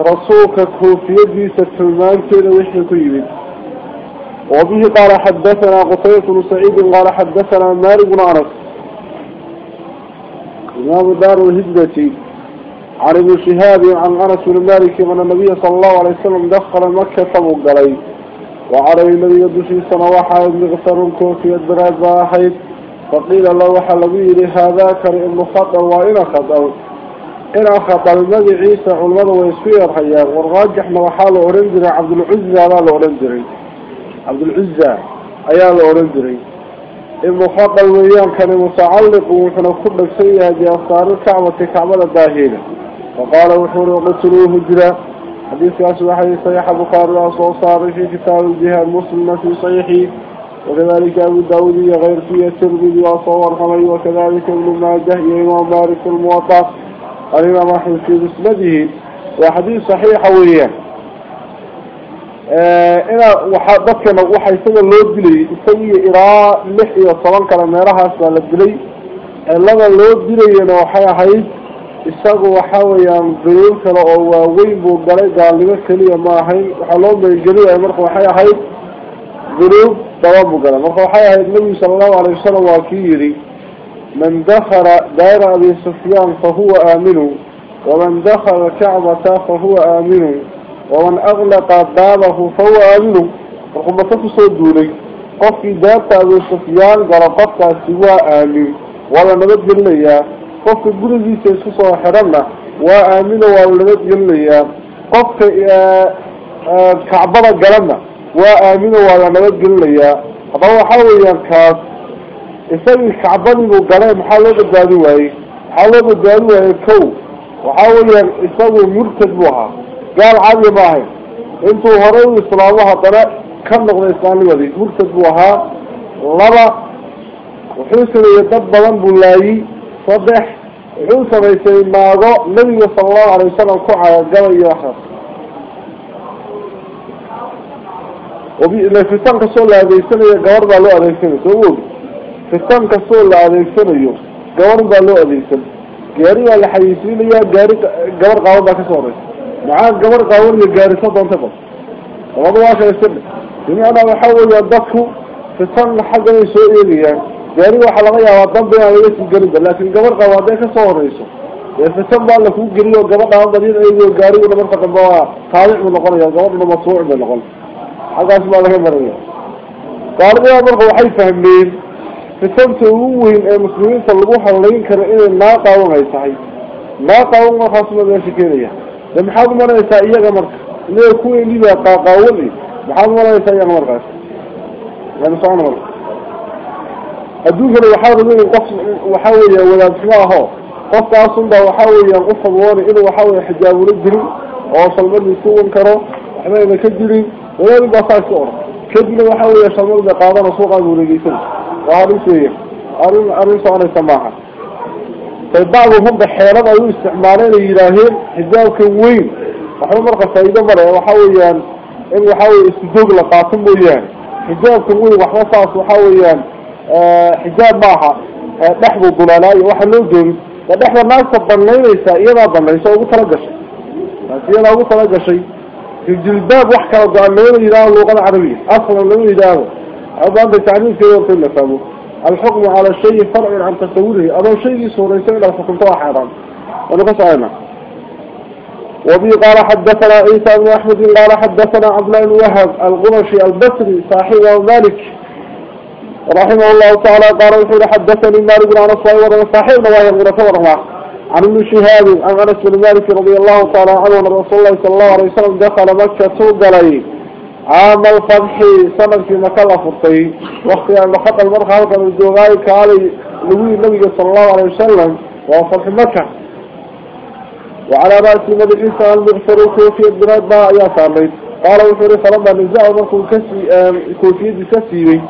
رسولك كوفيدي ستلمان كده وحي كيبت وبه قال حدثنا قطية بن سعيد قال حدثنا مالك بن أنس. إمام دار الهجرة عن ابن شهاب عن أنس بن مالك أن النبي صلى الله عليه وسلم دخل مكة وقلي وعلى النبي يدشي سنة واحد مغفر كوفية براز وأحد. فقيل له وحلبي هذا كرئ خطأ وإن خطأ إن أخطأ المدي عيسى علمه ويسفير حياه والراجح وحاله أورنجري. عبد العزة لا الأورنجري عبد العزة أيال أورنجري. المخاطب الويان كان متعلق وحنا كل سيئة بأصار الكعبة كعبة الداهية فقال وحور وقتلوه جرا حديث ياسو حديث صحيح بخاري وصار في كتاب الجهاد مسلم في صحيحه. وكذلك أبو داود غير في الترمذي وصور خمي وكذلك ابن ماجه إمام مالك الموطأ. الإمام أحمد في مسنده وحديث صحيح وياه ina waxa dadkana waxa isaga loo dilay isagii ilaa lix iyo toban kale meelahaas baa la dilay cilada loo dilayana waxay ahayd isagu waxa weeyaan dunuub kale oo waaweyn buu galay gaalnimo keliya ma ahayn waxaa loo meelgeliyay marka waxay ahayd dunuub daba buu galay marka waxay ahayd nabigu sala allahu alayh wasalam waa kii yidhi man dakala daara abi sufyaan fahuwa aaminu waman dakala kacbata fahuwa aaminu ومن أغلق بابه فهو آمن. وقم تفسو دولي قفي دابت أبو سفيان قفتا سوى آمن. ولا نبت جليا قفي قرزي سيسوسو حرمنا وآمن ولا نبت جليا قفي كعبنا قلنا وآمن ولا نبت جليا هذا حاول ينكاس. يسوي كعبني وقلنا محاولة بدادوه محاولة بدادوه كو. وحاول يسوي مرتد بها. قال عادي باهي. إنتو هروا إسلامها طلاء كم نقضي إسلامي ودي مرتد بوها لبا. وحوسنا يدب بلان بولاي صدح. وحوسنا يسير ماغو نبي صلى الله عليه وسلم كوحا قال يوحر وبي إلا فتان كسول هذه قوار فتان كسول هذه السنة قوار بالو هذه السنة قاري ولا حيثين يا قاري قوار قوار باكسوري معاه قبر قاول يقارسة دون تبط وهذا واقع يسمى بمعنى وحاول يضبطه في السنة حقا يسوء إليا جاري وحلقيا وضم بها ويسم قريبا لكن قاول ذلك صور رئيسه في السنة اللي فوق قريبا وقبر قاول ضدين أيضا قاري مرتقى بها طالع من القرية قبر مصروع من القرية حقا اسمه لك مرية قال يا مرقى وحي السنة ووين المسلمين صلبوها اللين كانوا إيه ما قاوم أي صحيح ما قاوم خاصة بأشكالية maxaad umaranaysaa iyaga marka inaga kuweynii baa qaaqaawali maxaad umaranaysaa iyaga markaas yani socon marka adduunkana waxaa raba in qof waxa weeya wadaadxumo aho qofkaasun baa waxa weeyaan u fadwoona inuu waxa weya xijaabula jirin oo shalmadii sugan karo waxbayna ka jirin wadaadin baa saa iska oran kadibna waxa weya shalmad bay qaadana suuqaaga wareegeysan waa halis weya arrin arrin soconaysa maaha. بعضهم بحيرات أيو استعمالين يراهين حجابك وين وحنا مرقى فايدة مرة وحاويان إن وحاوي استدوق لقاتم ويان حجابك وين وحنا صاص وحاويان آه حجاب معها نحو الضلالات وحنا نوجد ونحن الناس تبنين ليسا إيضا تلقى شيء لكن أبو تلقى شيء في الجلباب وحكا وضعلين يراه اللغة العربية أصلا لم يداه تعليم كيف يقول لك أبو الحكم على الشيء فرع عن تصوره. أما شيء سوريسين لو حكمته حرام ونقص عنا وبي قال حدثنا عيسى بن أحمد قال حدثنا عبد الله بن وهب الغمشي البصري صاحب مالك رحمه الله تعالى. قال وحول حدثني مالك بن أنس وهو صاحب نواهي الغرفة ورحمة عن ابن شهاب عن أنس بن مالك رضي الله تعالى عنه أن رسول الله صلى الله عليه وسلم دخل مكة سوق عليه عام الفتح سنة في مكان فرطي وقت أن خط المرخى هلقا من الزوغاي كالي نبي النبي صلى الله عليه وسلم وفتح مكة. وعلى رأس النبي عيسى المغفر كوفية بلاد ما يا صامي قال وفر فلما نزاع مركو كوفية كسيوي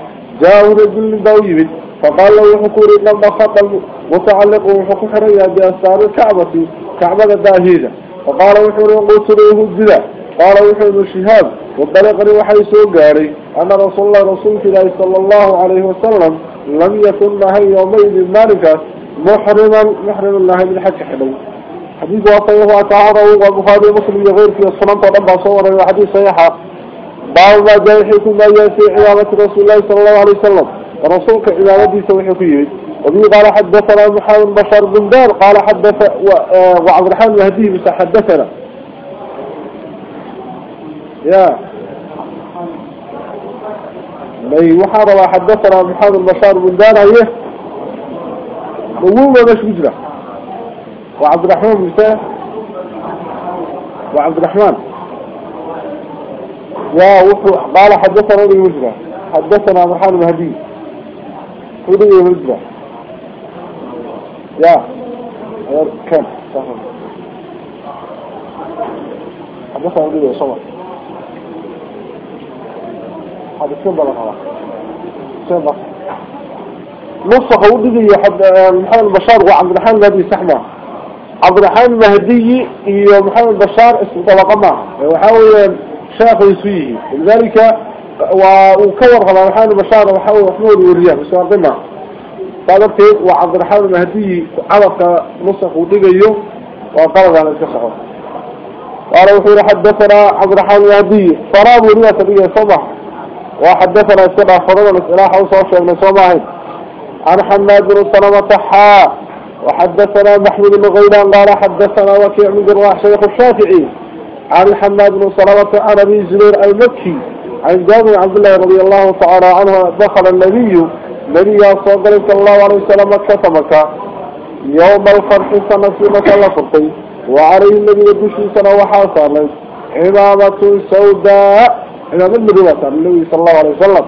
جاءه رجل ضويب فقال له حكور لما خط المتعلق وحكو حرية بأسار الكعبة كعبة الداهية فقال وحور قتلوه الجزاء قال وحور الشهاب وطلقني وحي سوقاري أن رسول الله رسول الله صلى الله عليه وسلم لم يكن نهي يومئذ مالكا محرما محرما الله من حج حلو. حديث وصحيح وتعهره وبخاري مسلم غير في السنن طبعا صور حديث صحيح بعض ما جاء حيث ما في عبادة رسول الله صلى الله عليه وسلم. ورسولك عبادتي سوي فيه. وبي قال حدثنا محمد بشر بن دار قال حدث وعبد الرحمن بس حدثنا. يا. مي وحارب حدثنا محمد بشار بن دار إيه؟ مو مش مجرى. وعبد الرحمن بن وعبد الرحمن. قال حدثنا ابن مجرى. حدثنا محمد المهدي ابن مجرى. يا. كم؟ حدثنا ابن صبر هذا كم بلغ هذا؟ نص حد محمد بشار وعبد الرحمن المهدي سحمه. عبد الرحمن المهدي ومحمد بشار اسم معه وحاول شاف يسويه. لذلك وكور على الرحمن بشار وحاول محمود ورياه بس قمة قالت وعبد الرحمن المهدي عرف نسخ ودقيه وقال على الكسحه قال وحير حدثنا عبد الرحمن المهدي فرام ورياه تبيه صبح وحدثنا السبع فرام الإصلاح وصوشة من صباحين عن حماد بن سلمة حا. وحدثنا محمود بن غيلان قال حدثنا وكيع من جراح شيخ الشافعي. عن حماد بن سلمة عن أبي زبير المكي. عن جابر عبد الله رضي الله تعالى عنه دخل النبي. النبي صلى الله عليه وسلم مكة يوم الفرح سنة في مكة لفرطي وعليه النبي يدوشي سنة وحاصر عمامة سوداء. عمامة مدوة النبي صلى الله عليه وسلم.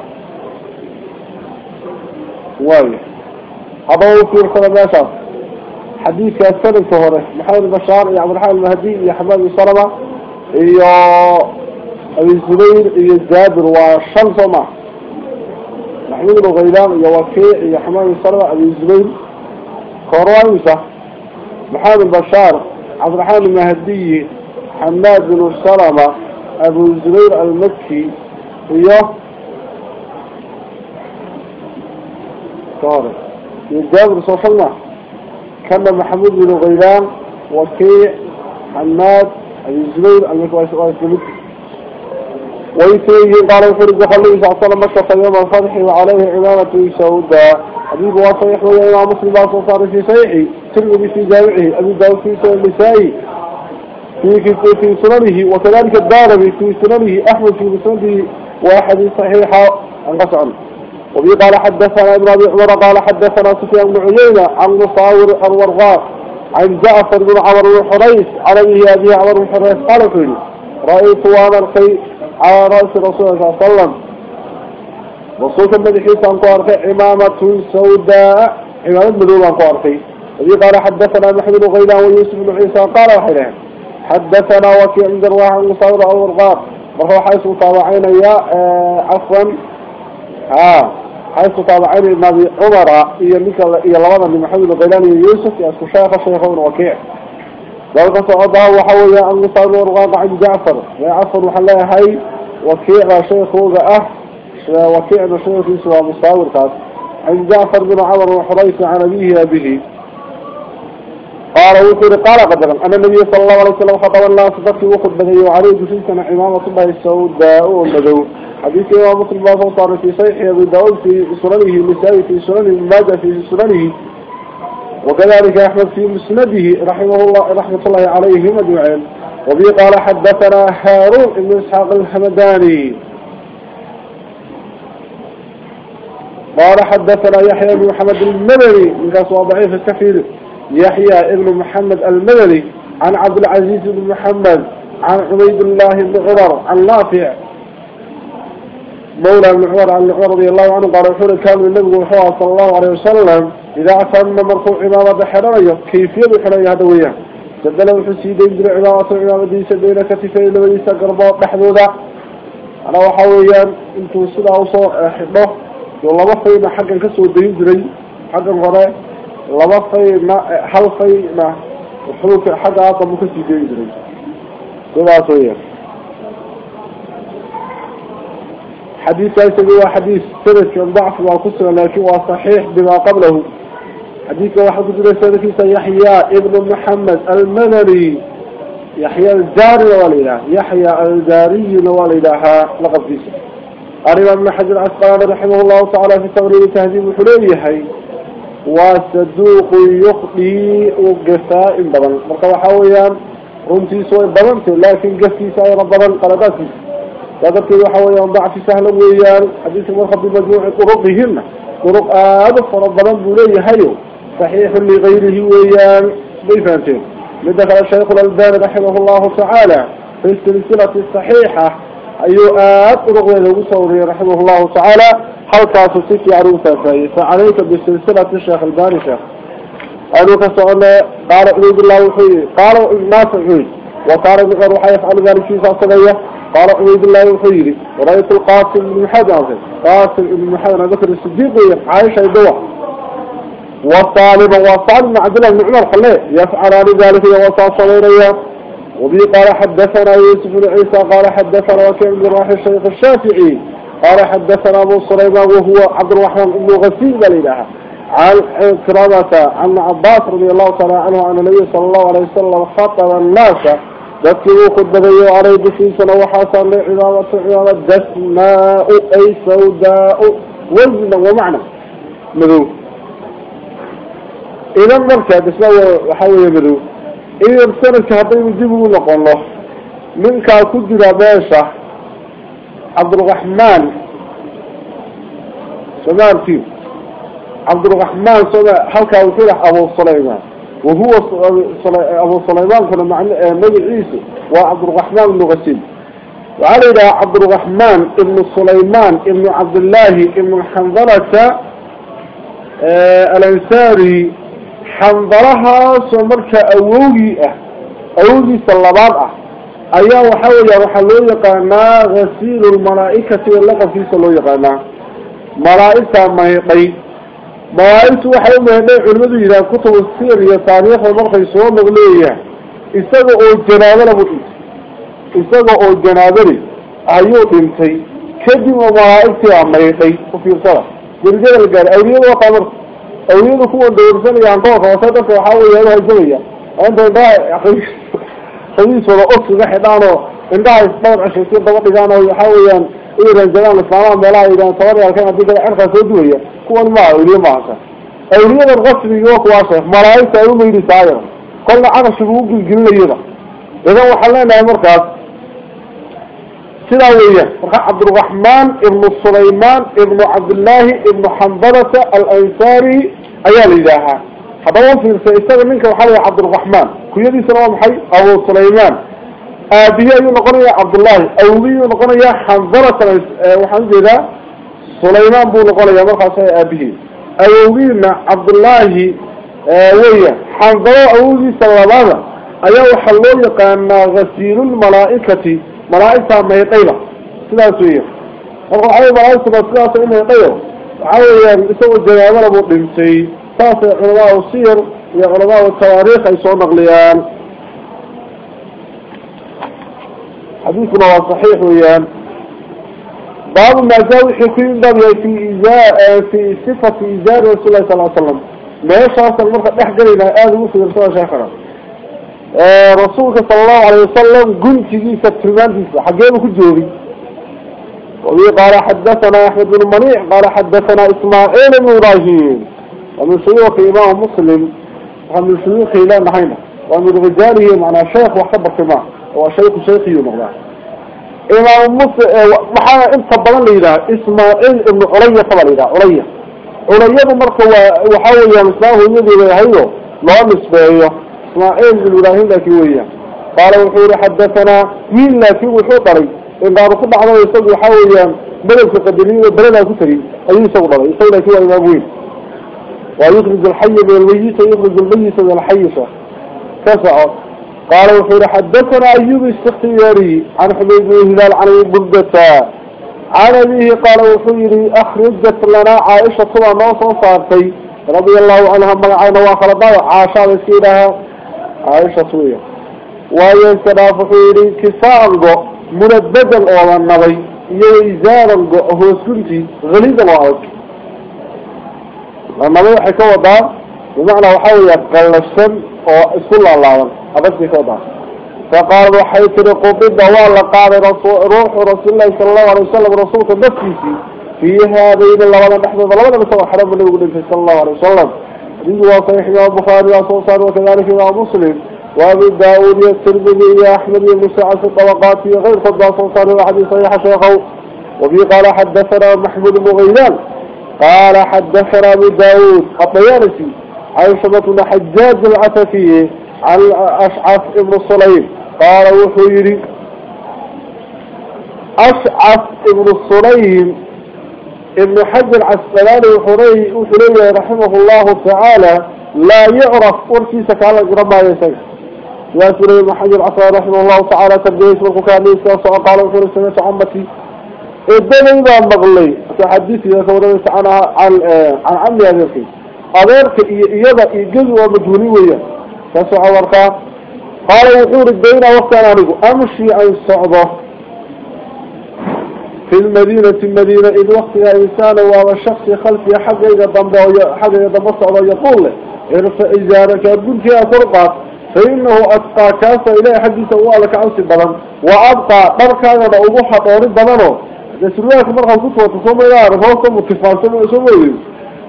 واي هذا هو في الخلمات حديث السنة كهره محمد بشار يا عبد الرحمن المهدي يا حماد بن سلمة يا أبي الزبير يا والشمس معه محمود بن غيلان يا وكيع يا حماد بن سلمة أبي الزبير. كروانسة محمد بشار عبد الرحمن المهدي حماد بن سلمة. أبو الزبير المكي يا كهره يا جابر صلى كان محمود بن غيلان وكيع حماد أبي الزبير واسلمت ويتيه قال يخرج خليه صلى الله عليه وسلم مكة يوم الفتح وعليه عمامة سوداء. حبيب وصيح ويا إمام مسلم صار في صيحي ترمذي في جامعه. أبي داود في النسائي. في سننه وكذلك الدارمي في سننه أحمد في مسنده وأحد صحيحة انقص عنه وبي قال حدثنا ابن أبي عمر قال حدثنا سفيان بن عيينة عن مصاور الورغاء عن جعفر بن عمر بن حريث على به أبي عمر بن حريث قال فيه رأيت وأنا الخي على رأس رسول الله صلى الله عليه وسلم. رسول النبي حيث أن قارك إمامة سوداء. إمامة مدول أن قارك وبي قال حدثنا محمد بن غيلان ويوسف بن عيسى قال وحينه حدثنا وكي عند الواحد عن مصاور الورغاء وهو حيث طابعين يا آه عفوا. ها حيث طابعين النبي عمر إيا ميكا إيا لوضا من محمد الغيلاني يوسف يأسكو شيخ شيخون وكيع. ذلك سعودها وحويا أن نصار ورغاق عن جعفر يا عفر وحلاها هاي وكيع شيخ وقع وكيع شيخ يسوى مصاور كاس عن جعفر بن عمر وحريث عن أبيه أبيه قال وكر قال قدرا أن النبي صلى الله عليه وسلم خطب الله صدقه وخد بدهي وعليه جسنسنا عمامة الله السوداء والمدو حديث إمام مسلم الله صار في صحيح أبي داود في سننه النسائي في سننه ماجه في سننه. وكذلك أحمد في مسنده رحمه الله رحمة الله عليهم أجمعين. وبي قال حدثنا هارون بن إسحاق الحمداني. قال حدثنا يحيى بن محمد المدني من كان ضعيف الكثير يحيى ابن محمد المدني عن عبد العزيز بن محمد عن عبيد الله بن عمر عن نافع مولى بن عمر عن عمر رضي الله عنه قال وحور كان النبي صلى الله عليه وسلم إذا أتم مرفوع إمامة حرية كيفية حرية هدوية سدل الحسيدين بن عمامة عمامة دي سبين كتفين لبديسة قرباء محدودة أنا وحويا انتو سلا وصو حبه والله وفينا حقا كسو الدين دري حقا غراء لما فينا حل فينا وحلوك حقا أطب كسو الدين دري سلا سويا حديث يسوي حديث سرد كان ضعف وكسر لكن هو صحيح بما قبله حديث واحد كتير سنكيسا يحيى ابن محمد المدني يحيى الجاري والإله يحيى الجاري والإله لقب فيسا الإمام ابن حجر العسقلاني رحمه الله تعالى في تغريب تهذيب الحليحي وصدوق يخطي وقفاء بدن مركب حويا رمتي سوى بدن لكن قفتي سائر بدن قلقاتي وذلك حويا ضعف سهل ويان حديث مرخب بمجموع طرقهن طرق فرض بدن بولي هيو صحيح لغيره ويان بيفانتين لدخل الشيخ الألباني رحمه الله تعالى في السلسلة الصحيحة أيها طرق له صوري رحمه الله تعالى. حلقة سيكي عروسة فهي فعليك بسلسلة الشيخ الباني شيخ. قالوا كسؤال قال عبيد الله وحي قال الناس عبيد وقال بغير وحي يفعل ذلك في صلية قال عبيد الله وحي. ورأيت القاسم بن محمد قاسم بن محمد ذكر الصديق عايشة يدوى والطالب والطالب مع عبد الله بن عمر خليه. يفعل ذلك وصى صغيريا وبي قال حدثنا يوسف بن عيسى قال حدثنا وكيع بن راح الشيخ الشافعي قال حدثنا أبو سليمان وهو عبد الرحمن بن غسيل الإله عن كرامة عن عباس رضي الله تعالى عنه عن النبي صلى الله عليه وسلم خطب الناس ذكروا خدبي عليه بسي سنة وحسن لعظامة عظامة دسماء أي سوداء وزن ومعنى. مذوب إذا مركز دسماء وحاول مذوب إذا سنة هذا يجيبه لقوا الله منك كجرى باشا. عبد الرحمن. سمان فيه عبد الرحمن سمع حلقة وفرح أبو سليمان؟ وهو أبو سليمان كان مع نبي عيسى وعبد الرحمن بن غسيل. وعلى عبد الرحمن ابن سليمان ابن عبد الله آه حنظلها سمرك أووي أووي صلبان أه ayaa waxa weeyaa waxaa loo yaqaanaa hasiilu lmalaa'ikati laqabkiisa loo yaqaanaa malaa'igta maydhay malaa'igtu waxay u maydhay culimadu yidhaha kutubu sir iyo taariikhda markay soo nogleeyahay isaga oo janaabana buu dhintay isaga oo janaabani ayuu dhintay kadibna malaa'igtii baa maydhay u fiirsada derajada la gaaray awliyada wataa marka أريد كون دورسني يعني عن قوة فأسد فأحاول يلا هجوية أنت دا يا حديث ولا أكس بحضانه إن دا يستمر عشر سيطة وقتانه يحاول يعني أن إيران جلال الإسلامان بلا إيران صوري على كما تلك الحرقة سجوية. كون ما أريد معك أريد الغصب يوك واسف مرايس أريد سائر كل عرش بوقي الجنة إذا وحلنا أمركات سلاوية. عبد الرحمن ابن سليمان ابن عبد الله ابن حنبلة الأنصاري. أيال إلهة. هذا هو في سيستغل منك وحالي عبد الرحمن كي يدي سلام حي أبو سليمان. أبي أيو نقول يا عبد الله أولي نقول يا حنبلة آه، وحنبلة سليمان بو نقول يا مرخص يا أبيه أولي ما عبد الله آه، ويا. حنبلة أولي سلامان أيو حلو يقان غسيل الملائكة. ملائسة ما هي طيبة سلاسوية أقول عيو ملائسة ما سلاسوية إنها طيبة عيو يعني يسوى الجيامة المؤلمتي طاسع علماء السير يا التواريخ يسوى مغليان حديثنا صحيح ويان بعض ما زاوي حكيم دم في إزاء آه، في صفة إزاء رسول الله صلى الله عليه وسلم. ما يشعر آه، صلى الله عليه وسلم أحجر إلى آذ موسى رسول الله عليه وسلم. Rasuulka sala allahu alayh wasalam guntigiisa tilmaantiisa xageebu ku joogay wabi qaala xadathana axmed bn maniic qaala xadathana ismaaciil bn ibrahim. ومن شيوخ إمام مسلم ومن شيوخ لا نحينا ومن رجاله معنى شيخ وخبر كما هو شيخ شيخي مغلا إمام مسلم محانا انت بلان ليدا إسماعيل ابن عليا طبعا ليدا عليا عليا مركة وحاول يا مسلاه يدي بيهيو لا نسبيه إسماعيل بن إبراهيم لكي ويا. قال وحور حدثنا مين لكي وحوطري إن دارو كل عضو يسوي وحاول يا بلد قدرين بلد كتري أي يسوي ضري يسوي لكي وإمام وين ويخرج الحي من الميت ويخرج الميت من الحي كسع قال وحير حدثنا أيوب السختياري عن حبيب بن هلال عن بردة عن أبيه قال وحير أخرجت لنا عائشة طبعا نوصا صارتي رضي الله عنها ملعين وخلطا عاشا بسيرها عائشة سوية. وينسنا فحيري كسانغو مرددا أولا النبي يويزارنغو هو سنتي غليظا وعوك لما ka wadaa بمعنى وحاول يقلشن أو اسكول الله أبدي كوضع فقال وحيث قبض والله قال رسول روح رسول الله صلى الله عليه وسلم رسولك نفسي في هذين الله ولا نحن ولا نسوى حرم النبي صلى الله عليه وسلم. صحيح يا البخاري وصوصان وكذلك يا مسلم وابي داود يا احمد بن مسعد الطبقات غير خطبة صوصان وحديث صحيح شيخه. وفي قال حدثنا محمود بن غيلان قال حدثنا أبو داود الطيارسي عن شبة حجاج العتفي عن اشعث ابن الصليم قال وحيري أشعث ابن الصليم ابن حجر العسقلاني وحري وحري رحمه الله تعالى لا يعرف ورسي سكالة ربا يا سوري ابن حجر العسقلاني رحمه الله تعالى تبديس والكوكانيس وقال وحري سنة عمتي الدنيا مغلي تحديثي يا سوري عن عن عمي هذا أذيرك إيضا إيجز ومجهولي ويا تسعى ورقا قال وحور الدين وقتنا نقول أمشي عن الصعبة في المدينة المدينة إذ وقتها إنسان وهو شخص خلفي حق إذا ضمبه حق إذا ضمبه يقول له ارفع إزارك أبنك يا فرقة فإنه أتقى كاسا إليه حديث أولك عن سبلا وأبقى مركا أنا أبوحة طوري بلانه يسرواك مرخة كتوة تصوم إلى رفوصة متفاصل وإسوه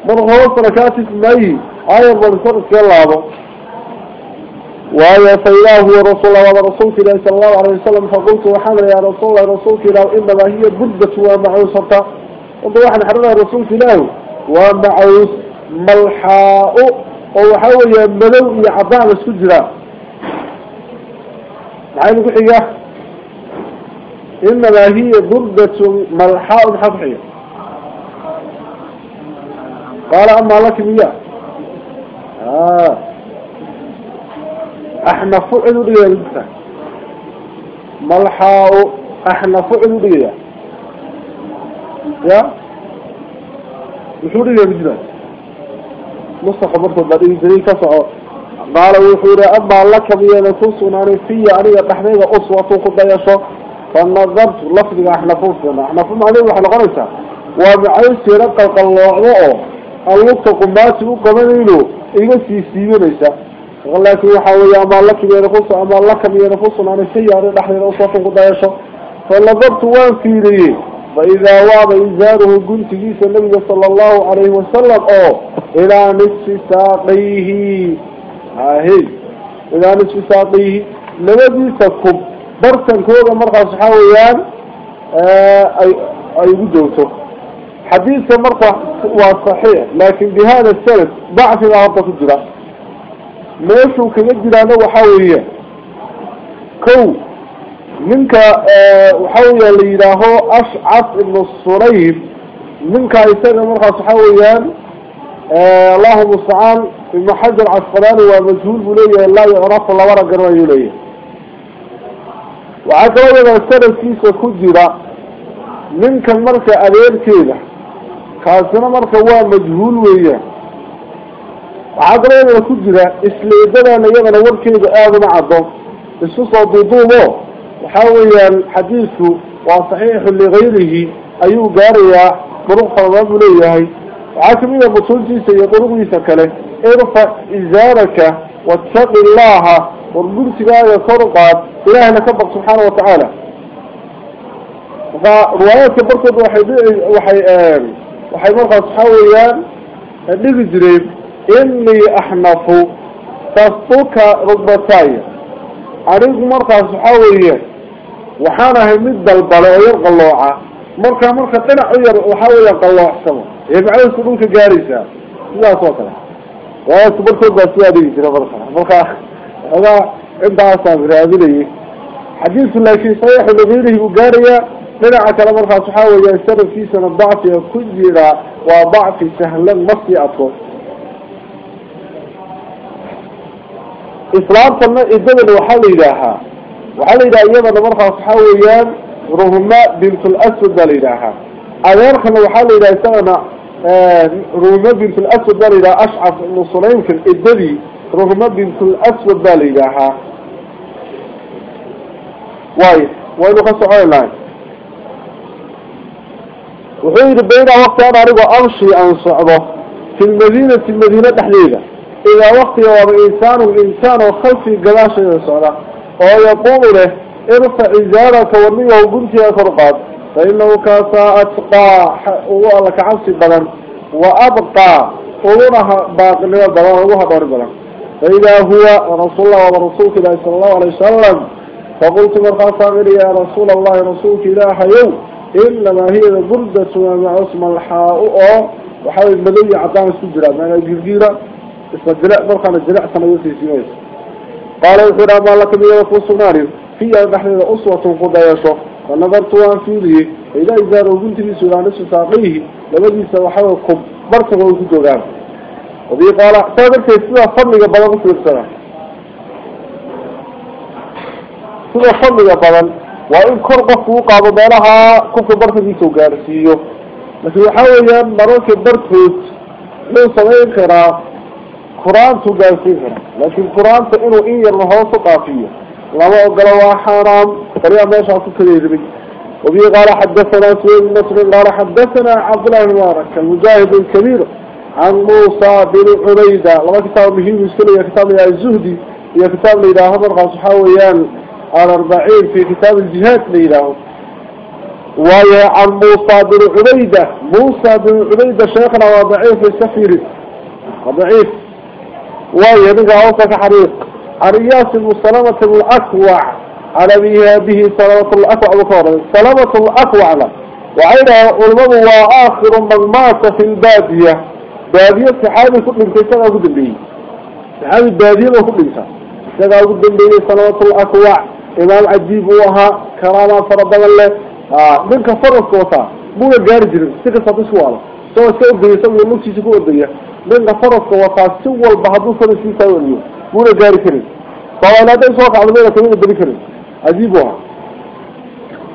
مرخة وصركاتي في المعي آية مرسل كالله وهي سيداه هو رسول الله ورسول الله صلى الله عليه وسلم. فقلت وحمل يا رسول الله رسول الله إنما هي بردة ومعوسة. قلت واحد حرنا رسول الله ومعوس ملحاء. وحاول يملو يعطان السجرة معين بحية إنما هي بردة ملحاء. حفحية قال أما لك مياه. آه. أحنا فعلوا ليه لبسا ملحاو أحنا فعلوا ليه يا؟ وشو ليه بجنا نص خبرته بعدين جري كسعه قال وحوري أما لك بيانا تصنعني في يعني تحميل أسوة قد فنظرت لفظ أحنا فوفنا أحنا فوفنا عليه وحنا غرسة ومعيس يرقى الله اللقة قماسي وقمانينه إيجا سيسيبنيسا لكن وحاول أما لك بينفص أما لك بينفص عن السيارة نحن أصوات قدايشة فنظرت وان في لي فإذا وعد إزاره قلت جيس النبي صلى الله عليه وسلم أو إلى نصف ساقيه. هاهي إلى نصف ساقيه. لماذا سكب برسن كوغا مرقى صحاويان أي أي وجوته حديث مرقى وصحيح. لكن بهذا السند ضعف الأرض تجرى weya la yidhaaho ashcaf ibnu surayb ninka isaga markaas waxa weeyaan allahu mustacaan ibnu xajar casqalaani waa majhuul buu leeyahay laa yucrafu labana garan ayuu leeyahay waxaa kaloo yada sanadkiisa ku jira ninkan marka adeerkeeda kaasina marka waa majhuul weeyaan عقلنا لا كجرا إسلي دنا يغنى وركنه آدم عضو السوصة ضدومه وحاولي الحديث وصحيح لغيره أيو قاريا قرق فرغب ليه وعاكمين بطولتي سيقرق يسكله إرفع إزارك واتساق الله. وارجلت قاريا صرقا إله نكبك سبحانه وتعالى. فروايات برطة وحي وحي آه، وحي مرقى صحاوليان آه، نجد ريب إني أحنف تصدك ركبتاي أريد مركز حوية. وحانا همد البلاير قلوعة مركز مركز تنع وحاول قلوع سوا يبعي سلوك جارسة لا صوتنا. ويصبرت الباسية دي جرى مركز مركز هذا عند عصام رابلي حديث شيء صحيح لغيره بقارية تنع كلام مركز حوية. السبب في سنة ضعف كجرى وضعف سهلا مصي إسلام صلنا إذن وحل إلىها وحل إلى أيام المرخى صحويا رهما بنت الأسود لإلىها أيامنا وحل إلى سنة آه، رهما بنت الأسود لإلى أشعف النصرين في الإدري رهما بنت الأسود لإلىها واي وين خص أعلان وحيد بين وقت أنا رجع أمشي أنصعبه في المدينة في المدينة تحليلها إذا وقت يوم إنسان الإنسان وخلفي قلاش يسعى ويقول له ارفع إزارك ورميه وقلت يا فرقات فإنه كاسا أتقى لك عصي بلن وأبقى ولونها باقي لها بلن وها دور بلن فإذا هو رسول الله ورسولك الله صلى الله عليه وسلم فقلت مرخصا غير يا رسول الله رسولك إله يوم إنما هي بردة مع اسم الحاء وحاول مدوي عطان السجرة ما اسم الجلاء مرخان الجلاء سنوية سيميس قال الحرام الله كبيرة فصناري في بحر أسوة قضايشه فنظرت وان فيه إذا إذا في سورة نصف ساقيه لبدي سوحاول كب برتغ وجود وقام وبي قال تقدر كيسوا فضلك بلغ في السنة؟ سورة فضلك بلغ. وإن كرقف وقع بمالها كفر برتغ سوقارسيو لكن يحاول مروك برتغ لو سمين كرا قرآن سوقارسيه لكن قرآن فإنه إن يرمهو سقافية لما أقلوا حرام طريقة ماشي عصو كذير وبي قال حدثنا سويد النصر قال حدثنا عبد الله المبارك المجاهد الكبير عن موسى بن عبيدة لما كتاب مهم يسكنه يا كتاب يا الزهدي يا كتاب لإله هبر صحاويان الأربعين في كتاب الجهاد لإله ويا عن موسى بن عبيدة موسى بن عبيدة شيخنا وضعيف السفير وضعيف ويا نقع أوسك حريق بن سلامة الأكوع على به سلامة الأكوع بكورة سلامة الأكوع له. وعينها علمه وآخر من مات في البادية. بادية سحابي كل انتسان أقول به سحابي البادية وكل انتسان سحابي أقول به سلامة الأكوع. إمام عجيب وها كرامة فرد الله آه منك فرق وطا مو جارجر سكة سطسوالا سوى سوى بيه سوى نفسي سكوة بيه منك فرق وطا سوى البحضو فرسي سوى اليوم مو جارجر طبعا هذا على ميلا كمين الدريكري عجيبها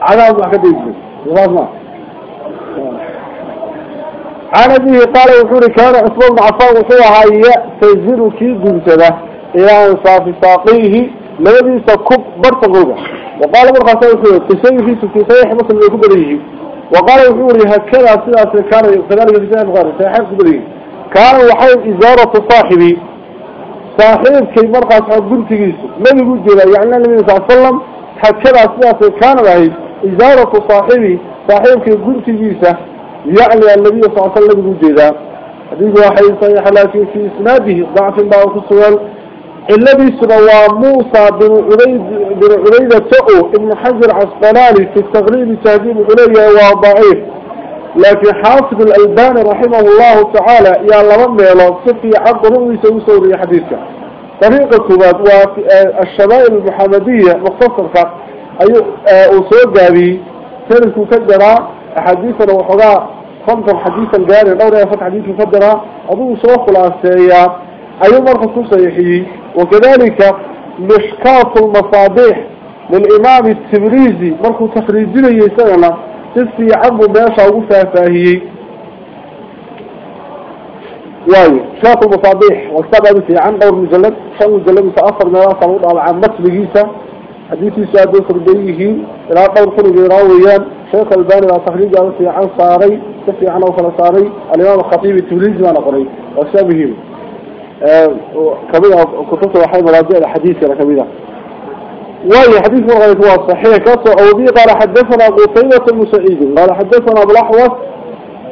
عذاب واحد يجب يغاظنا عن أبيه قال وحوري كان عثمان عفان وحوها هي تنزل كي قلتنا إلى أنصاف ساقيه الذي سكب برتقوبة وقال مرخصة وحوري تسيي في سكي مسلم يكون بريه وقال وحوري هكذا سنة كان كذلك في غير سيحب بريه كان وحيد إزارة صاحبي. صاحب كي مرقى صاحب قلت جيسو ما يقول جلا يعني النبي صلى الله عليه وسلم هكذا سنة كان وهي إزارة صاحبي صاحب كي قلت جيسة. يعني النبي صلى الله عليه وسلم يقول جدا حديث واحد صحيح لكن في إسناده ضعف بعض السؤال الذي سنوى موسى بن عبيد بن عبيدة ابن حجر عسقلاني في التغريب تهديم عليا هو ضعيف. لكن حافظ الألباني رحمه الله تعالى يا لمن يلو صفي عبد رؤي سوسوري حديثك طريقة كبات والشمائل المحمدية مختصر أي أصول جابي سنة كدرا. حديثنا وحقا. خمسة حديثا جاري. دورة يفت حديث مفدرة أبو العسية أي مرة صحيحي. وكذلك مشكاة المصابيح للإمام التبريزي. مركو تخريجنا يسألنا تسي عبو باشا وفا فاهي واي شاة المصابيح. وكتاب في عن دور مجلد. شان مجلد متأثر من راسه وضع عن مصر جيسة حديثي سيادة سرديه إلى دور كل جراويان شيخ الباني لا تخريج على في عن صاري. تفي عنه وفلصاري الإمام الخطيب التبريزي ما نقري. وشابهين. كبيرة كتبت وحي مراجع الحديث يا كبيرة. وهي حديث مرغية هو صحيح. كسر أودي قال حدثنا قصيبة المسعيد قال حدثنا أبو الأحوص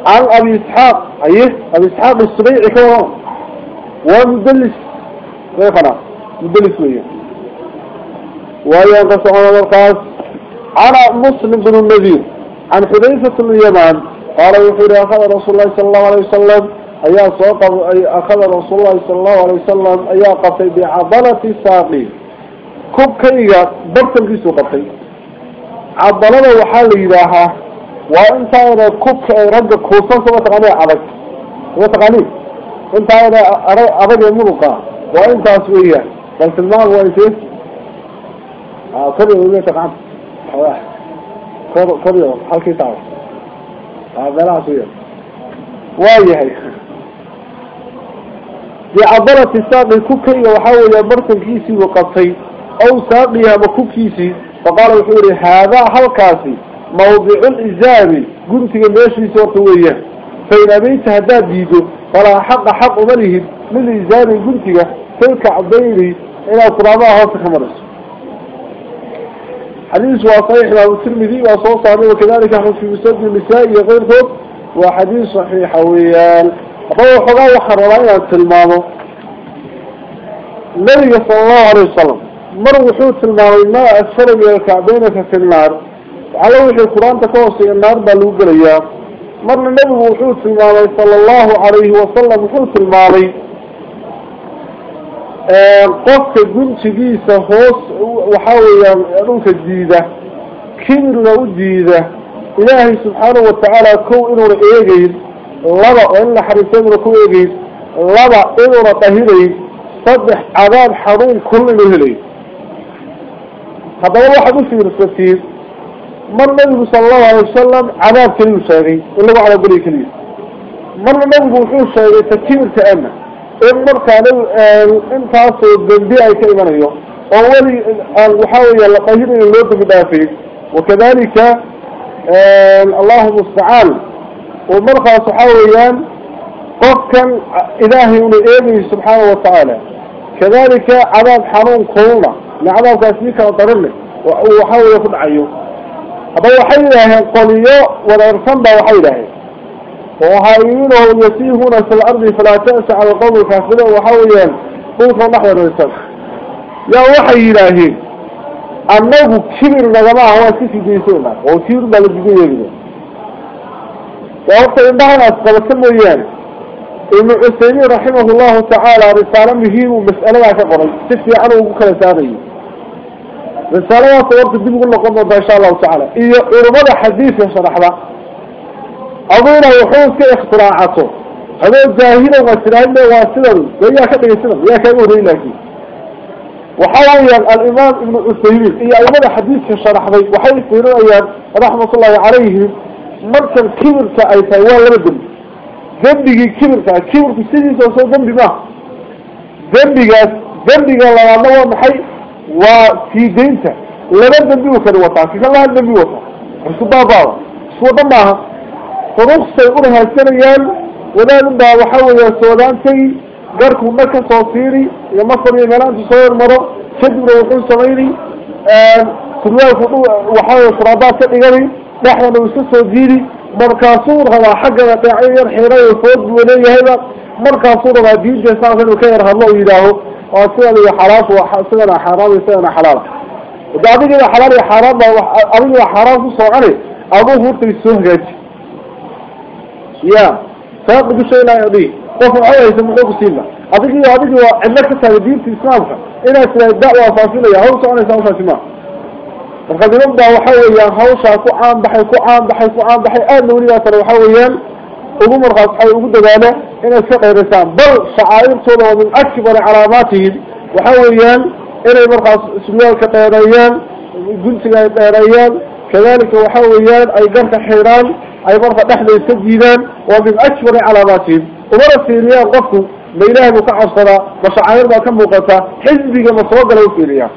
عن أبي إسحاق. أيه؟ أبي إسحاق السبيعي كمان ومدلس كيفنا مدلس ويا وهي قصة عن القاس على مسلم بن النذير عن حذيفة اليمان. قال يقول أخذ رسول الله صلى الله عليه وسلم أيا سوق أي أخذ رسول الله صلى الله عليه وسلم أيا قطي بعضلة ساقي. كوب كيغا برتل في سوقتي عضلة وحال إذاها وانت أنا كوب رجع كوسان سوى تغني عبك. هو تغني انت أنا أرجع الملقى وانت أسوية بس المال هو إيش آه كبير ويا تقعد واحد كبير حالكي تعرف هذا لا أسوية وايهي بعضلة الساق الكوكي وحاول مرتن كيسي وقصي. أو ساقيها مكوكيسي فقال الحوري هذا حلقاسي موضع الإزاري قلت ماشي سورتوية فإن أبيت هداد ديدو فلا حق حق مليه من إزاري قلتك تلك عبيني إلى قرابها هوسك مرس. حديث وصحيح له الترمذي وصوص عليه وكذلك أخذ في مسجد النساء غير ذلك وحديث صحيح ويان أقول حقا وحررين التلمامه النبي صلى الله عليه وسلم مر وحوت الماء ما أسفل من الكعبين في النار على وجه القرآن تكوصي النار بلوغ الأيام مر النبي وحوت الماء صلى الله عليه وسلم وحوت الماء قفك قلت جيسة هوس وحاول يروك الجيدة كبر له الجيدة إلهي سبحانه وتعالى لبا وإن حريسين ركو إيقين لبا إنه رطهيرين صدح عذاب حرون كل مهلي هذا واحد في الرسول مر النبي صلى الله عليه وسلم عذاب كريم شاغي اللي هو على قولي كريم مر النبي وحوش شاغي تكيم تأمن إن مر كانوا انت أصل الدنبيع كيما نيو أولي الوحاوية اللقاهين اللي بدافي وكذلك الله المستعان ومرخى صحاويان قف كان إلهي من سبحانه وتعالى. كذلك عذاب حنون قولنا لعذاب كاسميك وطرنك وحاول يكون عيو. هذا وحي له قليو والإرسان ده وحي له وهايونه يسيهون في الأرض فلا تأس على القوم الكافرين وحاولين قوة نحو الرسال يا وحي إلهي أنه كبر لجماعة هو سيسي جيسونا وكبر لجماعة يجب وقت إنها أسقلت المويان. ابن عثيمين رحمه الله تعالى رسالة مهيم ومسألة كقري تفي عنه وكلا سابي رسالة صورت الدين قلنا قلنا إن شاء الله تعالى. إيه إرمضة حديث يشرح له. أظن وحوز كاختراعاته هذا الزاهين وغسرين واسدا ويا كده يسلم. ويا كده يقول لك وحاول الإمام ابن عثيمين. مركز كبر كأيتها ولا بدل ذنبي كبر كبر في السجن سوى ذنبي ما ذنبي ذنبي الله الله محي وفي دينته لما ذنبي وكان وطا في الله ذنبي وطا رسول بابا سوى ضمها فرخص يقولها السريال ولا نبا وحاول السودان تي قاركم مكة صوصيري يا مصر يا ملان تصور مرة كدب وحول سميري كلها وحاول صرابات تقري نحن نوسس وزيري مركاسور هذا حقنا داعيا حيري فوق ولي هذا مركاسور هذا دين جساسا وكير الله إلهه وسيدنا حرام وسيدنا حرام وسيدنا حلال. وبعدين إذا حلال حرام أبي حرام صوعني أبو هرت السهج يا فاقد شيء لا يضي قف عيه يسمعوك سيما. أبيك يا أبيك وعندك تهديد في إسلامك. إنا سلا الدعوة فاصلة يا هو فقد نبدأ وحاول يان هوسا كعام بحي كعام بحي كعام بحي آل نولي ناصر وحاول يان أقوم رخاص حي أقود داله إن الفقه الرسام بل شعائر صلوه من أكبر علاماته وحاول يان إن المرخاص اسمه كطيريان قلت كطيريان كذلك وحاول يان أي قرق حيران أي مرفع نحن يستجيدان ومن أكبر علاماته ومرة سيريا قفت بإله مكعصرة وشعائر ما كان مقاطة حزبك مصرق له سيريا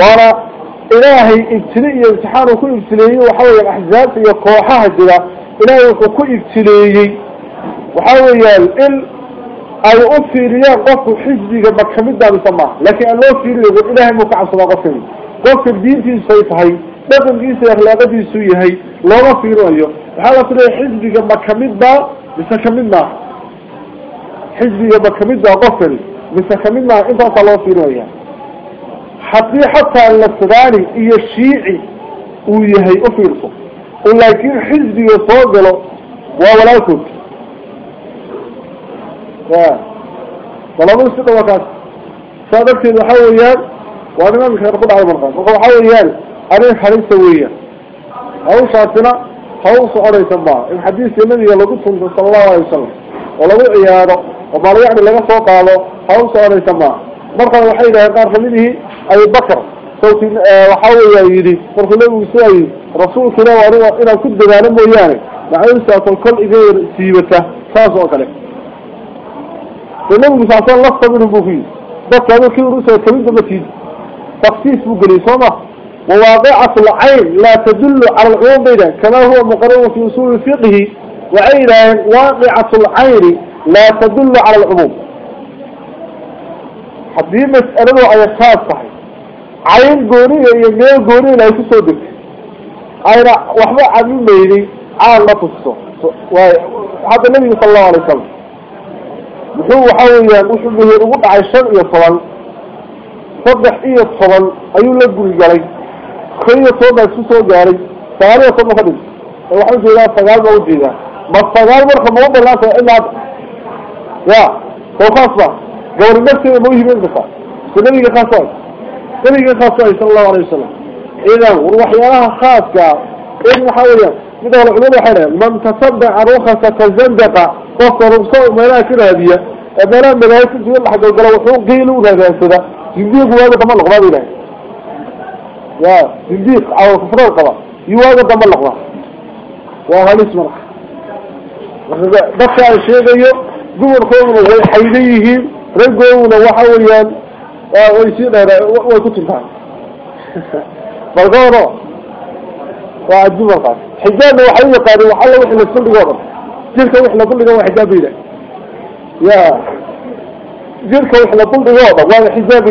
وعلى إلهي ابتلئي امتحانه كل ابتلئي وحاول الأحزاب يقوحها جدا. إلهي كل ابتلئي وحاول يقول أي أفي رياء قف حزبي قد كمدها بسماه لكن رياء يقول إلهي مكعب صداقتني قف الدين في سيطهي لكن في سيخلاقة في سويهي لا أفي رياء وحاول ترى حزبي قد رياء حتى النصراني هي الشيعي ويهي أفيرته ولكن حزبي يصادله ولا كنت طلبوا السيدة وكاس صادقت الحويان وأنا ما مش هرقود على المرقى وقال حويان أنا حريم سويا أو شاتنا هو صعر يسمى الحديث النبي يلقوا صلى الله عليه وسلم ولو عياده وما يعني لغا سوق مرقى وحيدة قال فمنه أبي بكر صوت وحاول يدي مرقى له يسوي رسول كنا وأنا إلى كد ذلك وياني مع يسا الكل إغير سيبته ساسو أكله فالنبي صلى الله عليه وسلم لفظ منه بس هذا كي رسل كمين دمتين تخصيص وواقعة العين لا تدل على العيون بينه كما هو مقرر في أصول الفقه وعين واقعة العين لا تدل على العموم haddii mas'aladu ay khaas tahay cayn gooniya iyo meel gooniya ay kusoo degtay ayna waxba camimaynin caan la tusto waay hadda nabiga sala allahu alay wasalam muxuu waxa weeyaan wuxuu meher ugu dhacay shan iyo toban saddex iyo toban ayuu la guri galay kan iyo toban baa isku soo gaaray sagaal iyo toban ka dhintay waxaan ujeedaa sagaal baa ujeedaa ma sagaal marka mau banaanta ilaa ya saw khaas ba قبر نفسه ما يجي من دفاع كنبي خاصان كنبي خاصان صلى الله عليه وسلم. إذا وروحيها آه خاصة حاول يوم إذا العلوم حرام من تصدع روحه ستزندق قف رمصه ما لا كنا هدية. أما لا من هاي سنتي حق القلوة قيلوا لها ذا السنة يمديق وهذا دم الله غرابي لها يمديق على كفر القضاء. يواجه دم الله غرابي وهل اسم الله بس على الشيء ذا يوم قوم القوم وهي حيليهم damba noqdaa waa halis marka dadka aan sheegayo dumarkooduna way xaydan yihiin raggooduna waxa weeyaan way sii dheer way ku tuntaan balkoono waa dumarkaas xijaabna waxay u yaqaaneen wax alla wixii la duldhigo o dhan jirka wix la duldhigo waa xijaab ba yidhahen ya jirka wix la duldhigo o dhan waa xijaab ba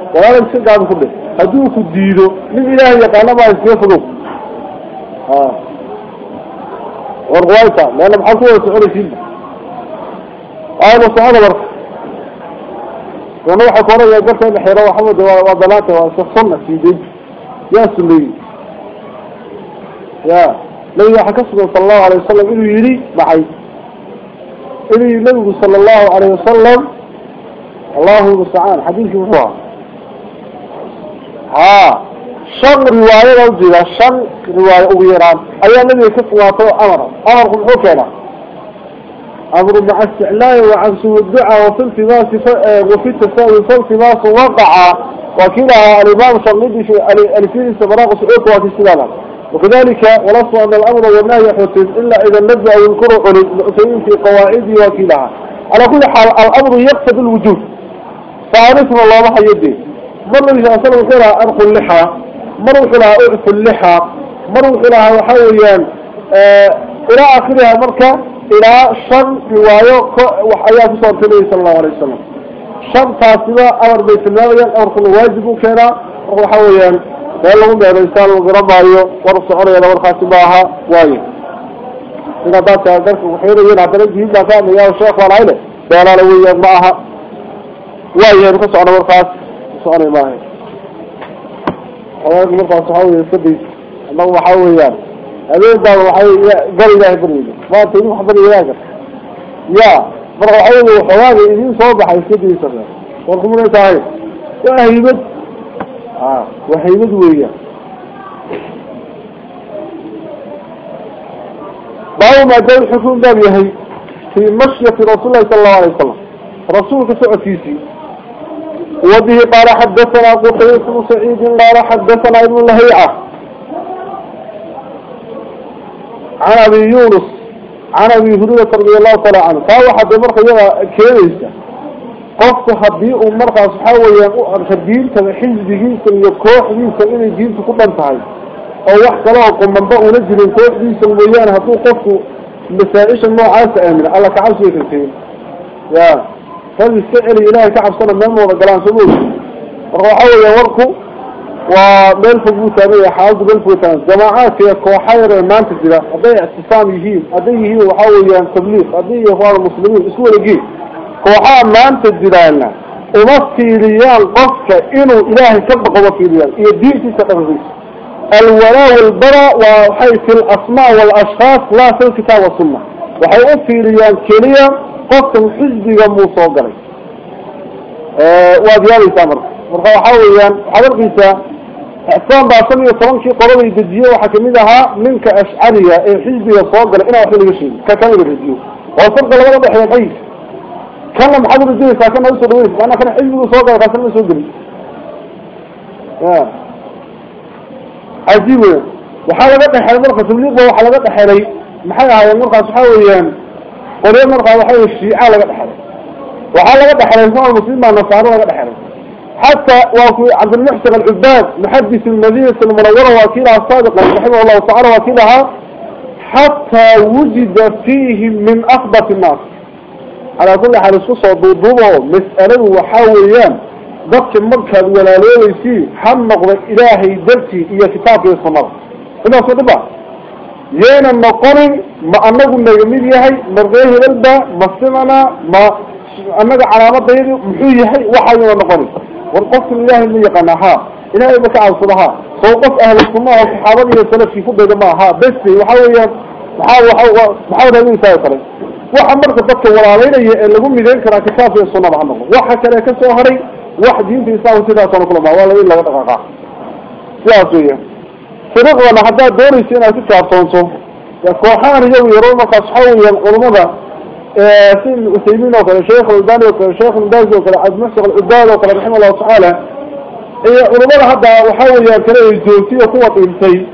ولا يصير قاعد يخده هدوه في من الهي يقال ما يسيفه ها ورغوايته ما لم حصل ولا شيء آه وصعد برق ونوح صار يدرس الحيرة وحمد وضلاته وشخصنا في دج يا سلي يا. لو يحكسب صلى الله عليه وسلم إلو يري معي. إلو يلوه صلى الله عليه وسلم. الله سبحانه حديث الله. ها شن رواية لو جدا شن رواية أبيران أيها النبي كفوا طوى أمر؟ أمر خلقه هنا أمر مع استعلاء وعنسو الدعاء وفي آه، التماس في التساوي وفي التماس وقع. وكذا الإمام صليدي في الفين استمراق سعوك وفي استلالة وكذلك ولصوا أن الأمر وما يحتز إلا إذا نبدأ ينكره للمؤسين في قواعده وكذا على كل حال الأمر يقصد الوجود. فعرفنا الله ما حيدي مر الله صلى الله عليه وسلم ادخل لحا مر الله ادخل لحا مر الله وحويان آه، إلى اخرها مركا إلى شر رواية وحياة صلى الله عليه وسلم. شر تاسبا أمر بيت الله يان أمر الواجب كيرا وحويان قال لهم بها الإنسان القرام بايو ورسو عليا لو الخاتباها واي إذا بات تعدرك وحيرا يلا عدرك جهيدا فان يا الشيخ والعيلة. بيانا لو يجمعها واي يرخص على ورخاتب سؤال ماهي حوالي مرقى صحاوي يتبهي الله محاوي يان أبين دار محاوي قال إلهي بريد ما تقول محمد إلهي يا مرقى حوالي وحوالي إذن صوبح يتبهي سرنا ورقمون يا تعالي يا أهيبت وحيبت ويا باو ما جاء الحكوم دار يهي في مشية رسول الله صلى الله عليه وسلم. رسول كسوء سيسي وبه قال حدثنا أبو خيس بن سعيد قال حدثنا ابن الهيعة عن أبي يونس عن أبي هدودة رضي الله تعالى عنه. قال واحد مرقى يرى كيريسة قفت حبيء ومرقى أصحابه يقول أرخبين تنحيز جهيسة ليكوح ليسة إلى جهيسة كل من تعالي أو يحكى له قم من بقى نجل الكوح ليسة مبيانة هتو قفت مسائش النوع عاسة أمنة. ألا كعاسة يا فهذا يستعيل إلهي كعب صلى الله عليه وسلم وقلان سبوش. الروحوة يوركو وملفو بوتامية حاوزو ملفو بوتام جماعات يكوا حير المانتج له أضيع اتسام يهيم أضيه وحاوة ينتبليق أضيه وحاوة المسلمين اسمه لقيه كوا حاوة المانتج لنا. ومسكي ريال قصة إنو إلهي كبقه وفي ريال يديك ستقرريش الولاء والبراء وحيث الأسماء والأشخاص لا في الكتاب والسنة. وحيث ريال كليا قفت حزبي جمو صوغري وابيالي سامر مرخا وحاولي يان حضر قيسا احسان باسمي وصلان شي قرالي بديو وحكمي لها منك اشعالي اي حزبي صوغري أنا وحيلي يشيل كاكاني بديو وصلق لغا بحيان عيش كان محضر الدين ساكن نوصل دويس وأنا كان حزبي صوغري فاسمي صوغري عزيوه وحالة بطن حالة مرخا سمليق وحالة بطن حالي محايا هاي مرخا سحاولي يان يعني... قرية مرقى وحايا الشيعة لقد حالي وحلقة حالي اسمه المسلمين مع النصارى لقد حالي حتى وفي عبد المحسن العباد محدث المدينة المنورة وكيلها الصادق رحمه الله تعالى وكيلها حتى وجد فيهم من أخبث الناس. على كل حال السوسة ضدوبه مسألة وحاوليان ضبط مركز ولا لويسي حمق إلهي درتي إيا كتاب الصمر هنا يين النقرن ما أنجو النجمي يهي مرغيه للبا مصنعنا ما أنجو علامة بيدي محيو يهي وحيو النقرن والقص الله اللي يقنعها. إنها يبكى على صلحها فوقص أهل السماء والصحابان يسلس في فضة دماءها بس يحاول يحاول يحاول يحاول يحاول يحاول وحمرك فكر ولا علينا يلقون مدين كنا كتاب في الصنم عنهم واحد كنا كسر هري واحد يمكن يساوي تدا صنم كل ما. ولا إلا قطع قطع لا سويه فرق ولا حدا دوري سينا في كارتونسو. كوحان يو يرون مقاس حوية القرمضة آه، في الأسيمين وكلا شيخ الداني وكلا شيخ الدازي وكلا عزمسك الإبدال وكلا رحمه الله تعالى. إيه، ولماذا حدا وحاول يركلي الجوتي وقوة إنسي.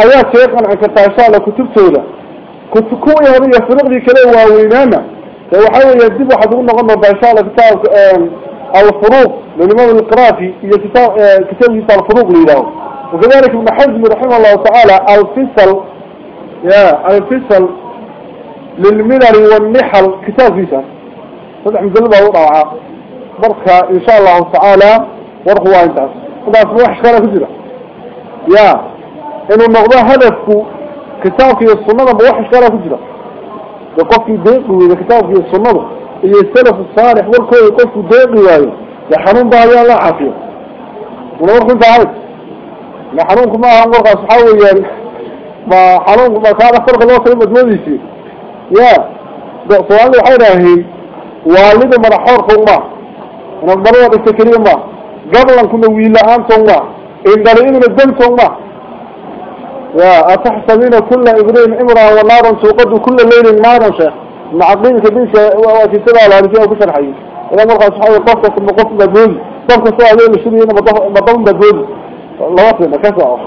أيها الشيخ عن كتاشا لكتب سولة كنت كون يا ربي يفرق إيه، آه، لي كلا وإنانا وحاول يدب حضورنا غنى باشا لكتاب الفروق. لنمام القرافي كتاب يسال الفروق لي لهم وكذلك ابن حزم رحمه الله تعالى الفصل يا الفصل للمنر والنحل كتاب فيسا فضح مزلبه وضعها بركة إن شاء الله تعالى ورخوا وانتا فضح سموح شكرا كجرة يا انه النقضاء هدف كتاب في السنة بوح شكرا كجرة يقف في ديقه إذا كتاب في السنة اللي يستلف الصالح والكو يقف في ديقه يا حنون بها يا الله عافية. ونورخوا انت عارف ما حرون يعني. ما هم ورقة صحوية ما حرون ما كان أفرق الله صلى الله عليه وسلم يا دقصوان لحيناه والد مرحور قوما نمبروا بالسكرية ما. قبل أن كنا ويلاهان قوما إن دارئين من الدل قوما يا أتحسنين كل إبراهيم إمرا والنار سوقد كل ليل نارا شيخ معقلين كبير شيخ وفي سبع الهرجاء وكسر حيين إذا مرقى صحيح قفت من قفت مدول قفت سوى ليل الشريين الله أكبر كسر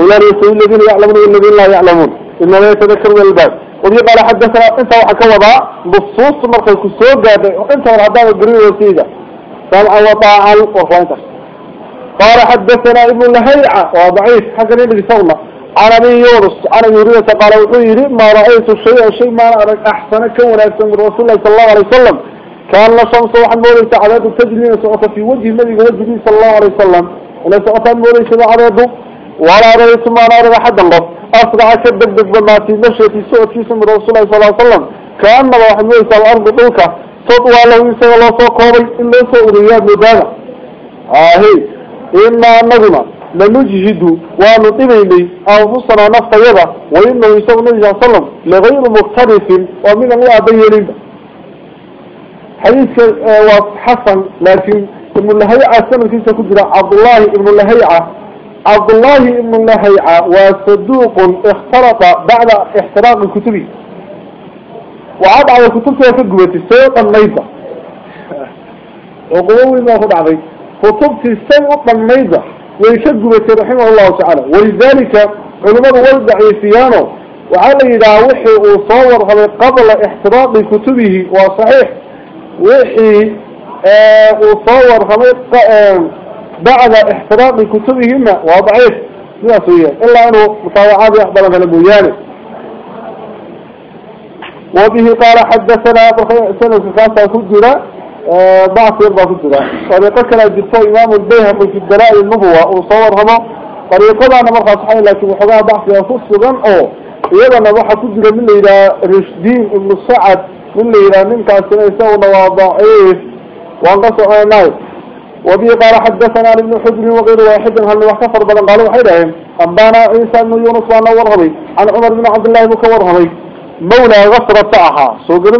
ولا يسوي الذين يعلمون والذين لا يعلمون. إنما يتذكر من الباب. ودي قال حدثنا أنت وحكا وضع بصوص مرقى كسور قاد أنت والعدام القريب والسيدة. سمع وطاعا وخوانتك قال حدثنا ابن لهيعة وضعيف حقا نبي صلى عن ابي يونس. عن يورية قال وحيري ما رأيت شيء شيء ما أحسن كون أحسن من رسول الله صلى الله عليه وسلم. كان الشمس وحن مولي عدد تجري سقط في وجه النبي وجهه صلى الله عليه وسلم. ولا سقط مولي عدده ولا رأيت ما أرى أحد الله. أسرع كدب بالماتي مشيتي سقط في من رسول الله صلى الله عليه وسلم. كأن واحد مولي الأرض طولك تطوى له يسوى الله سوى إلا سوى رياض مبانا آهي إما أنهما لنجهد ونطبيني أنفسنا نفط يدا وإنه يسوى النبي صلى الله عليه وسلم لغير مختلف ومن الله بينين حديث حسن لكن ابن اللهيعة سنة كيسا كجرى عبد الله ابن اللهيعة. عبد الله ابن اللهيعة وصدوق اختلط بعد احتراق الكتب. وعاد على كتبته وفقوة السيط النيزة وقوة ما خد عليه كتبت السيء الضميضة ويشجبت رحمه الله تعالى. ولذلك علماء والدع يسيانه. وعلى إذا وحي وصور قبل احتراق كتبه وصحيح. وحي آه وصور آه بعد احتراق كتبهن وضعيف لا سوية إلا أنه مطاوعات يحضر من المياني وبه قال حدثنا سنة خاصة كجرة ضعف يرضى في الدلاء طريقة كلا جدتو إمام البيهقي في الدلائل النبوة وصورهما طريقة أنا مرخى صحيح لكن وحضاها ضعف يفص غن أو إذا نضحى تجرى من إلى رشدين ابن السعد من إلى من كاسنا يسوى ضعيف وانقصوا على نايف وبه قال حدثنا ابن حجر وغير واحد. هل وحكفر بلن قالوا حيرهم أنبانا عيسى بن يونس وأنا ورهبي عن عمر بن عبد الله بكورهبي مولى غفرة أها سوقر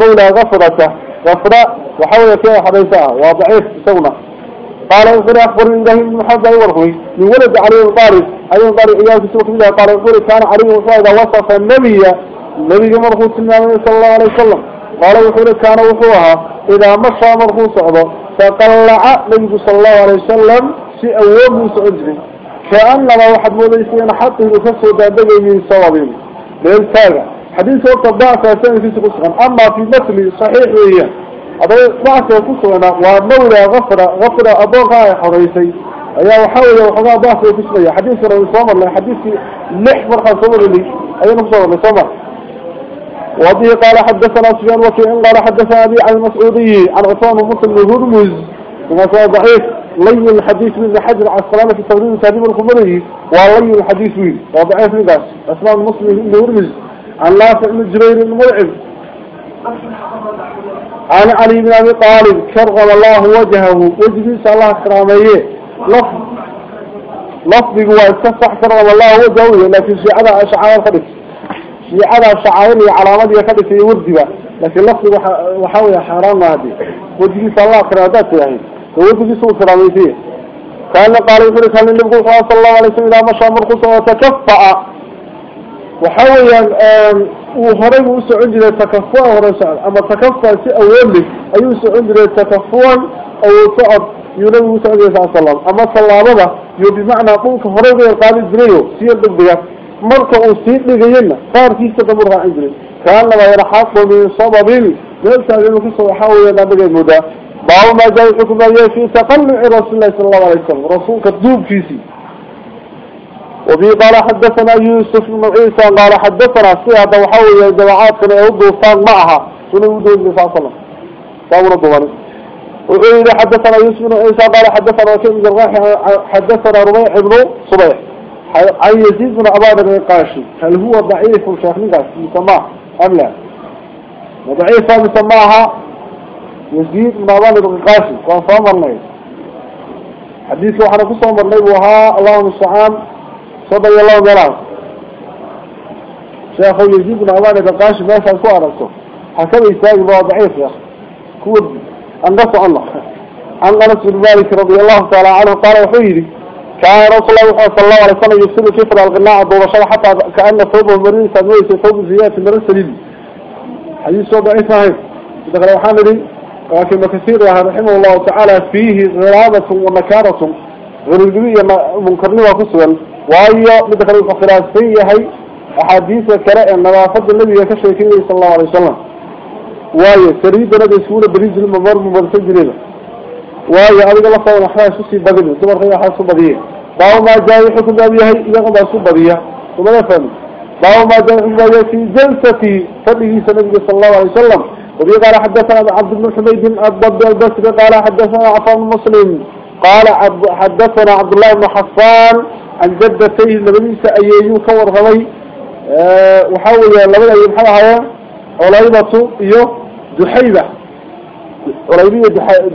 مولى غفرة غفرة وحاول كيف حديثها. وضعيف سونا. قال يقول أخبرني إبراهيم بن محمد الورقي من ولد علي بن طالب علي بن طالب إياه في سوق منها. قال يقول كان علي طالب وصف النبي النبي مرخوص النبي صلى الله عليه وسلم. قال يقول كان وقوها إذا مشى مرخوص عضو. فطلع النبي صلى الله عليه وسلم شيء أول سعجري كأنما واحد موليسين حتى يكسر دابه من صوابين للتابع حديث وقت الضعف أسان في سقصغا أما في مثل صحيح وهي. هذا ضعف يكسرنا ومولى غفر غفر أبوغا حريسي أيها وحاول وحاول ضعف يكسرنا حديث رأي صامر حديث لح مرخى صامر لي. أي نفسه رأي صامر وبه قال حدثنا سفيان وكيع قال حدثنا أبي عن المسعودي عن عثمان مسلم هرمز. كما ضعيف. لي الحديث من حجر عسقلانة في تقديم تهذيب الخمري ولي الحديث وين وضعيف نقاس أسماء المسلم بن هرمز. عن نافع بن جبير المرعب عن علي بن أبي طالب. كرغم الله وجهه. صلى الله كراميه لفظ لفظه هو استفتح كرغم الله وجهه. لكن شيعة أشعار الخدس شيعة شعائر علامات يخدس يوردها لكن لفظه وحاول حرام هذه. صلى الله كرامته يعني. وجهه سوء كراميه كأن قال يقول كان النبي صلى الله عليه وسلم إذا مشى مرخصا وتكفأ. وحاول وهرب وسعون جري تكفوا هرب سعد أما تكفوا شيء أولي أي سعون جري تكفوا أو سعد ينبي وسعود صلى الله أما صلى الله عليه بمعنى قولك هرب يقال جريه مركا وسير لغينا صار في استدمرها عندي كان لما يرحق من صبب ليس هذا كسر وحاول ينبغي المدى باو ما جاء حكم في تقلع رسول الله صلى الله عليه وسلم رسول كذوب فيسي وبي قال حدثنا يوسف بن عيسى قال حدثنا سيادة وحوي الجماعات كان يهدوا فان معها الله عليه وسلم فأمر الضواني وإذا حدثنا يوسف بن عيسى قال حدثنا وكيف جراح حدثنا ربيع بن صبيح عن يزيد بن عبادة بن القاشي. هل هو ضعيف الشيخ نقاش يسماه أم لا؟ وضعيفة يسماها يزيد بن عبادة بن القاشي. كان صامر حديث وحنا كصامر نيب وها اللهم السعام صدق الله ملاه شيخ يزيد بن عبادة القاش ما سألكوا أرسو حسب يستاق بها ضعيف يا كود. أنقصوا الله. عن أنس بن مالك رضي الله تعالى عنه. قال وحيدي كان رسول الله صلى الله عليه وسلم يفسد كفر الغناء الضوبشرة حتى كأن ثوبه مريض سموه ثوب زيادة مريض سليل حديث ضعيف هاي. دخل محمد ولكن كثير رحمه الله تعالى فيه غرابة ونكارة غريبية waayo midda kale wuxuu khilaafsan yahay axaadiisa kale ee nadaafada nabiga ka sheekeynaya sala allahu alay wasalam waayo sariidanaga iskuula berisil mamar mubarsan jireen واي أبغى الله صار نحنا شو سب بدين دمر خير حاس بدين باو ما جاء يحكم جاي هاي إذا كان باس بدية ثم نفهم باو ما جاي حكم جاي في جلسة في فبيه صلى الله عليه وسلم. وبي قال حدثنا عبد المحمد بن عبد البصري قال حدثنا عفان المسلم قال حدثنا عبد الله بن حفان عن جدة سيد النبي سأي يوصور هواي وحاول يا لبلا يبحث عليها ولا يبطو يو دحيبه علايبية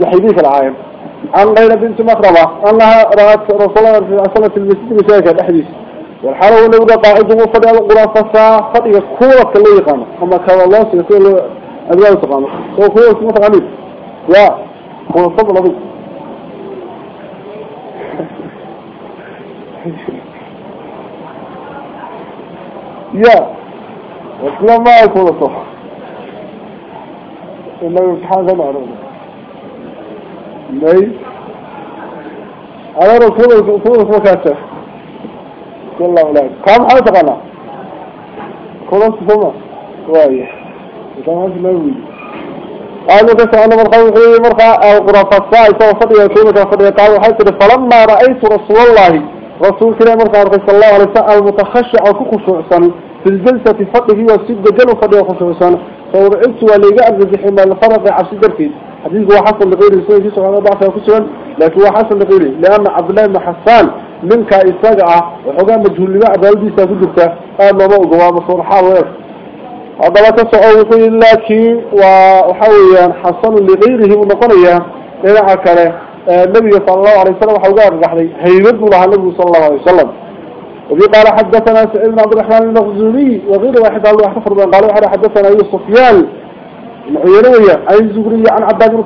دحيبية في العالم عن غير بنت مخربة. أنها رأت رسول الله في سنة المسجد مشاكل الحديث والحالة هو نبدا قاعد وفضل القرافة فضل كورة اللي يقام أما كان الله سيكون أدوان تقام هو كورة اسمه تقامير لا. هو فضل أبي يا. وكلا ما يكون صح إنه كما عرفنا لي على رسول رسول كاتف كل أولاد كم حالة قنا خلاص فما كمان في الأول قالوا بس أنا مرخى مرخى الغرفة الساعة وفضي يكون وفضي قالوا حيث فلما رأيت رسول الله رسول كلا مرخى صلى الله عليه وسلم المتخشع سنة في الجلسة فقه والسجد جل وفضي وخشوع سنة فورعبت وليقى الرجح ما الفرق عبس دركي حديث هو حسن لغيره سنة في سبحانه ضعفه وكسوا لكن هو حسن لغيره. لأن عبد الله بن حسان منك إستاقع وحقام مجهول لما أبالدي ساكدك قال ما موقع ومصور حاول هذا لا تسعوا لكن وحويا حصن لغيره ونقنيا لنا كله النبي صلى الله عليه وسلم وحوقار الرحلي هيبدوا لها النبي صلى الله عليه وسلم. وفي قال حدثنا سعيد بن عبد الرحمن المخزومي وغير واحد قال واحد فرد قال واحد حدثنا أيوب سفيان معينوية عن زهري عن عباد بن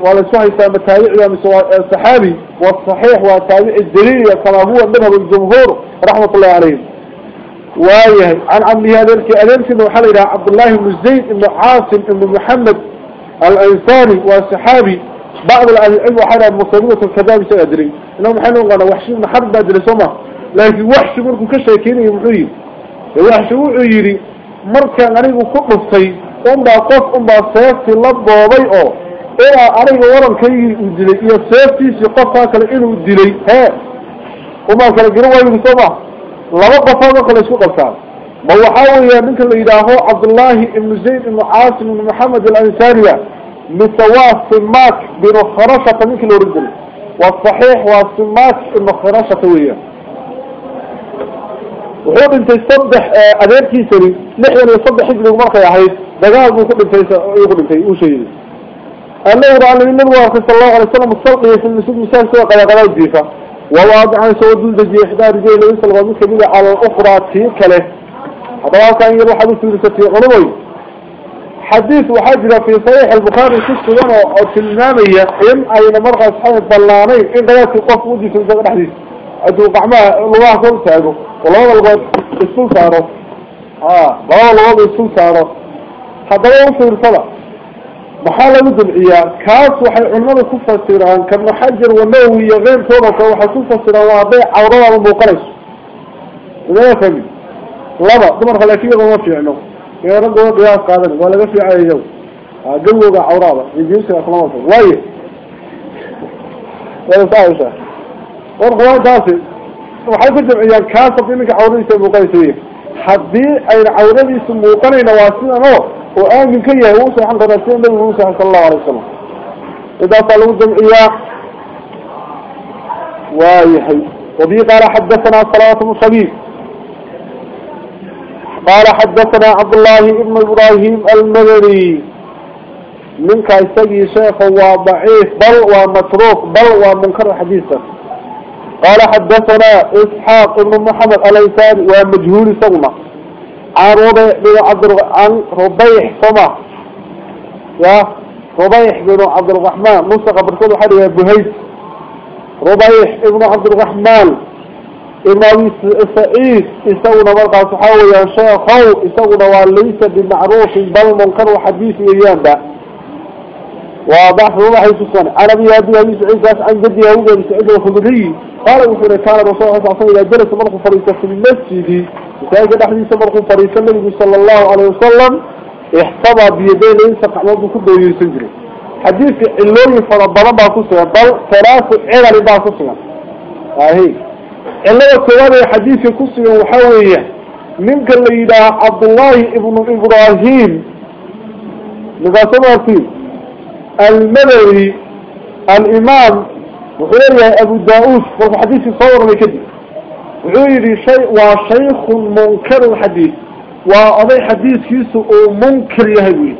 ولا سوى يسمى تابعي من الصحابي والصحيح وتابع الدليل كما هو مذهب الجمهور رحمة الله عليهم وايه عن عمي هذلك أذلك إنه حل عبد الله بن زيد بن عاصم بن محمد الأنصاري والصحابي. بعض العلم وحنا المصابية الكذاب سيدري. إنهم حنوا قالوا لكن وحش مركو كشيكين يمحوي وحش وعيري مركا غريب كقصي. أمبا قف أمبا سيفتي لبوضي أو. إلا أريد ورم كي يدلي. إيا سيفتي سيقف هكذا إنه يدلي. ها. وما كان يقول سما لما قفا مكلا يسوق السام ما هو حاول منك اللي يداهو عبد الله بن زيد بن عاصم بن محمد الأنساري مسواه سماك بن خرشة منك الورجل والصحيح والسماك بن خرشة وياه. وحوض انت يصبح أديركي سري نحن يصبح حجر المرقى يا حيث دقال كل انت يقول انت وشيء الله رعا من النبي صلى الله عليه وسلم الصلقي في المسجد مسال سوى قيا قضاء الجيفة وواضع عن سوى دول دجي إحدى رجال ويسال غضوك على الأخرى تيكله هذا كان يروح حديث في غلوي حديث وحجر في صحيح البخاري في السنة في المامية إن أين مرقى أصحاب الضلانين إن قلت القف ودي في الزمن حديث أدو قعماء الله كل ساقه والله الغد السل سارة. آه. والله الغد السل سارة. هذا هو في الصلاة محالة مثل إياه. كاس وحي علماء كفة سيران. كالمحجر والنووي غير طولك وحي كفة سيران. وعضي عورا وموقرش ولا يفهمي لما دمر خلاكيه وما في عنه يا رب هو قياس قادم ولا قفي على يوم قلوه عورا يجيوسي أخلاصه waxay ku jamciyaan kaasab iminka cawradiisa muuqanaysa haddii ayna cawradiisa muuqanayna waa sidan oo oo aamin ka yahay uu seexan karaa sida nabigu uu seexan sala allahu alay wasalam sidaasaa lagu jamciyaa waayahay salaat bnu sabiib qaala xadathana cabdullaahi ibnu ibrahim almadani ninka isagii sheekha waa daciif bal waa matruuk bal waa munkar xadiisa قال حدثنا إسحاق بن محمد الأنساني ومجهول سوما عن ربيح بن عبد عن ربيح سما يا ربيح بن عبد الرحمن مصدق برسول حديث بهيس ربيح بن عبد الرحمن. أبي سعيد يسونا مرقى صحاوي يا شيخ يسونا وليس بمعروف بل منكر وحديث أيام ده هو حيث السنة أنا أبي أبي أبي سعيد عن جدي أبي أبي سعيد الخدري قال وحنا كان الرسول صلى الله عليه وسلم جلس فريسة في المسجد وكان حديث مرق فريسة النبي صلى الله عليه وسلم احتضى بيديه ليس قعوض كله يسجري حديث اللون فربنا باكوسنا بل ثلاث علل باكوسنا اهي إلا وكوان حديث كسنا وحوية منك اللي إلى عبد الله ابن إبراهيم نقاسم فيه المدوي الإمام وغيره أبو داود وفي حديث صور بكده وغيري شيء وشيخ منكر الحديث وأضي حديث يسو منكر يهوي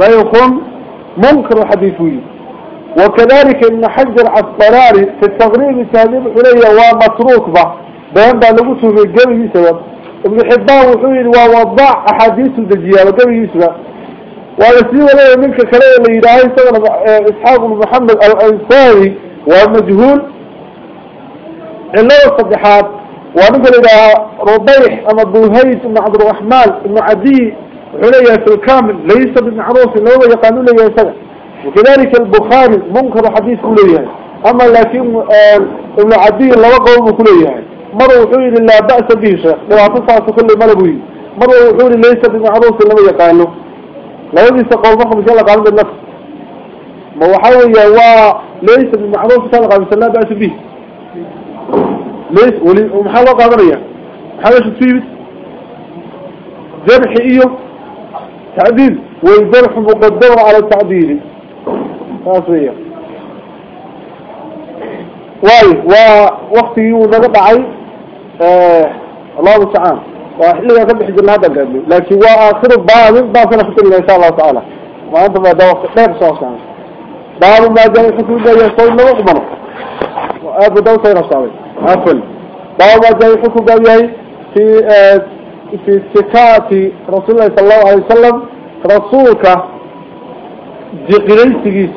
شيخ منكر الحديث وكذلك ابن حجر الطراري في التغريب تهذيب إليه ومتروك به بيان بلغته في الجبه سبب ابن حبان وحويل ووضع أحاديث الدجيال وجبه سبب ويسير له منك كلام اللي يدعي سنة إسحاق بن محمد الأنساري ومجهول. إلا الصدحات ونقول إلى ربيح أما بوهيس بن عبد الرحمن بن عدي عليا في الكامل ليس بالمعروف لو يقانون لي سنة وكذلك البخاري منكر حديث كلية أما لكن ابن عدي اللي وقعوا كلية مرة وحولي لا بأس به شيخ. لو كل ملبوي مرة وحولي ليس بالمعروف لو يقانون labadiisa qowl لابد يستقبل بخم إن شاء الله قلب النفس. ما وحوي هو ليس من محروف صلى الله عليه وسلم بأس به. ليس ولي... ومحاوة قادرية حاجة شو تفيه بس جرح إيه تعديل. والجرح مقدر على التعديل. خاصية واي ووقت يوضع بعي الله سعان وحلقة كم حجر هذا قبل لكن وآخر باب باب فتر إن شاء الله تعالى ما أنت ما دوق صوص يعني باب ما جاء الحكم جاء يصول له وقمنه وأبو دو سير الصالح أفل باب ما جاء الحكم جاء في في صفات رسول الله صلى الله عليه وسلم رسولك جقليسي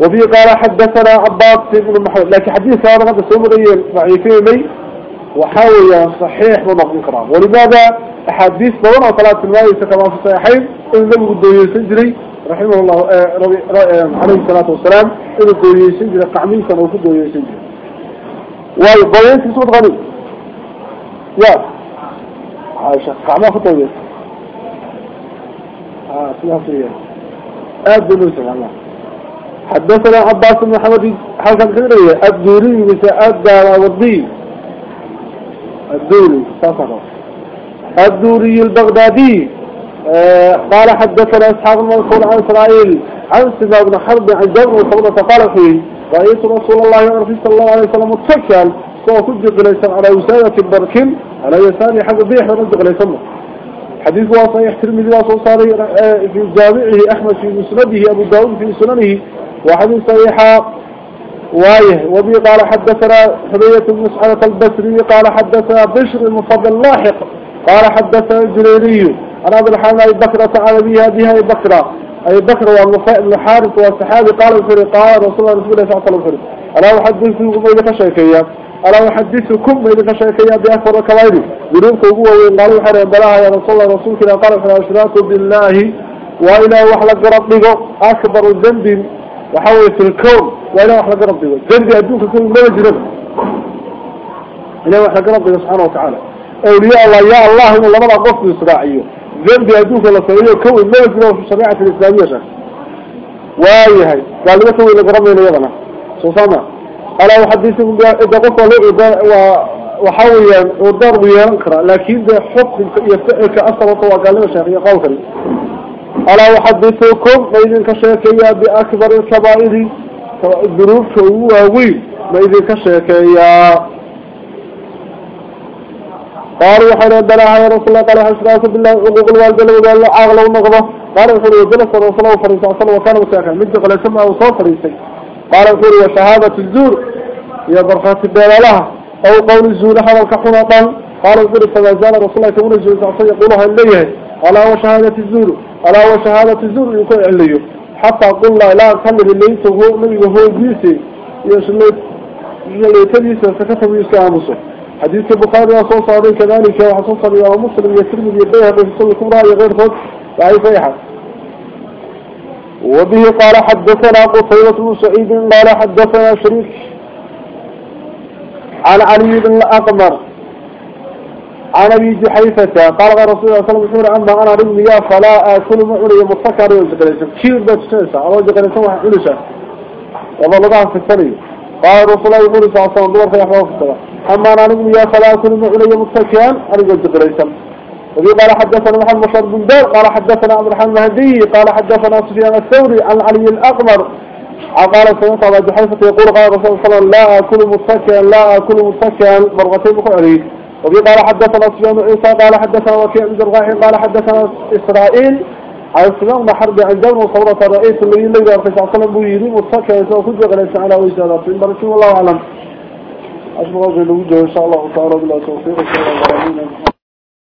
وفي قال حدثنا عباس بن محمد لكن حديث هذا هذا سمري ضعيفين لي وحاول صحيح ونقل كرام ولماذا أحاديث بدنا صلاة الماء كما في الصحيحين إن لم يقدوا يسجري رحمه الله آه، آه، عليه الصلاة والسلام إن يقدوا يسجري قعمين كانوا يقدوا يسجري والضيين في صوت غني يا عائشة قعمة خطوية آه فيها فيها آد بنوسة الله حدثنا عباس بن محمد حسن خيرية الدوري مثل أدى والضي الدوري صفر. الدوري البغدادي آه قال حدثنا أصحاب المنصور عن إسرائيل عن سبا بن حرب عن جبر وصبرة قال فيه رأيت رسول الله ورسول صلى الله عليه وسلم سوى كجق ليس على وسادة البركن على يساري حق ضيح ورزق ليس حديث واصح ترمذي وصاري آه، في جامعه أحمد في مسنده أبو داود في سننه وحديث صحيحة وايه وبي قال حدثنا حبية بن مسعرة البصري قال حدثنا بشر المفضل لاحق قال حدثنا الجريري عن أبي الحان أي بكرة على بها بها أي بكرة أي بكرة والنفاء بن حارث والسحابي قال الفري قال رسول الله رسول الله صلى الله عليه وسلم ألا أحدثكم إذا خشيكيا ألا أحدثكم إذا خشيكيا بأكبر كبائر؟ ذنوبك هو وإن قالوا حرم بلاها يا رسول الله رسول كلا قال فالأشراك بالله وإلى وحلق ربك أكبر الذنب وحاول في الكون وإلى وحلق ربك ذنب أدوك كل ما يجرب إلى وحلق ربك سبحانه وتعالى. أولياء الله يا الله إن الله ما قفل إسرائيل. ذنب أدوك الله سويه كون ما يجرب في الشريعة الإسلامية شخص. واي هاي. قال لي كوي لقرب من يدنا سوسما ألا أحدثكم إذا قلت له وحاول والضرب ينكر. لكن ده حكم يفتعل كأثر وطوى قال لي شيخ يقول ألا أحدثكم؟ ما إذن كشيكيا بأكبر الكبائر. الظروف كوهوي ما إذن كشيكيا قالوا وحنا بلاها يا رسول الله قال حسناك بالله حقوق الوالدين وقال له عاغل ونقضه قال وحنا وجلس رسول الله فريسا صلى وكان مساكا مد قال سمع وصوف فريسا قال وحنا وشهادة الزور. يا برخات الدلالة أو قول الزور هذا الكحونا قال وحنا فما زال رسول الله كون الزور يقولها إليه. ألا وشهادة الزور ألا وشهادة الزور يكون عليه حتى قل لا لا تخلي اللي هو نبي هو جيسي. يشلت يليتني سكتب يسامسه حديث البخاري وصوص عليه كذلك وحصوص عليه ومسلم يسلم يبيها في السنة الكبرى غير ضعيف أي وبه قال حدثنا قصيرة بن سعيد قال حدثنا شريك عن علي بن الأقمر عن أبي جحيفة قال رسول الله صلى الله عليه وسلم أما أنا رمي فلا أكل معلي متكر وزقليسا كيف بتشنسا أو زقليسا وحلسا والله لقاها في الثانية قال رسول الله صلى الله عليه وسلم في في أما أنا رمي فلا أكل متكيا أنا قلت زقليسا وفي قال حدثنا محمد مشهد بن دار قال حدثنا عبد الرحمن المهدي قال حدثنا سفيان الثوري عن علي الأقمر. قال سمعت أبا جحيفة يقول قال رسول الله صلى الله عليه وسلم لا أكل متكئا لا أكل متكئا مرتين بخاري وفي قال حدثنا سفيان عيسى قال حدثنا وكيع بن جرغاح قال حدثنا إسرائيل. عن بن حرب عن جبر وصورة الرئيس الذي الذي صلى الله عليه وسلم بيري متكئا يسوى كل ليس على وجه في بركة والله أعلم أشبه الله. إن شاء الله. تعالى بالله توفيق. صلى الله. عليه وسلم